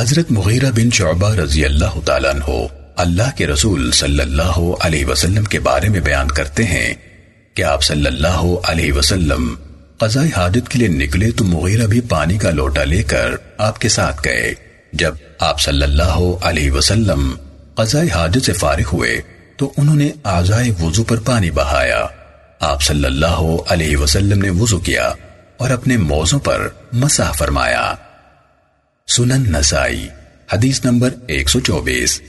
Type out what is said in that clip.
حضرت مغیرہ بن شعبہ رضی اللہ تعالیٰ عنہ اللہ کے رسول صلی اللہ علیہ وسلم کے بارے میں بیان کرتے ہیں کہ آپ صلی اللہ علیہ وسلم قضاء حاجت کے لیے نکلے تو مغیرہ بھی پانی کا لوٹا لے کر آپ کے ساتھ گئے۔ جب آپ صلی اللہ علیہ وسلم قضاء حاجت سے فارغ ہوئے تو انہوں نے آزائے وضو پر پانی بہایا۔ آپ صلی اللہ علیہ وسلم نے وضو کیا اور اپنے موزوں پر مسح فرمایا۔ سنن نسائی حدیث نمبر ایک سو چوبیس۔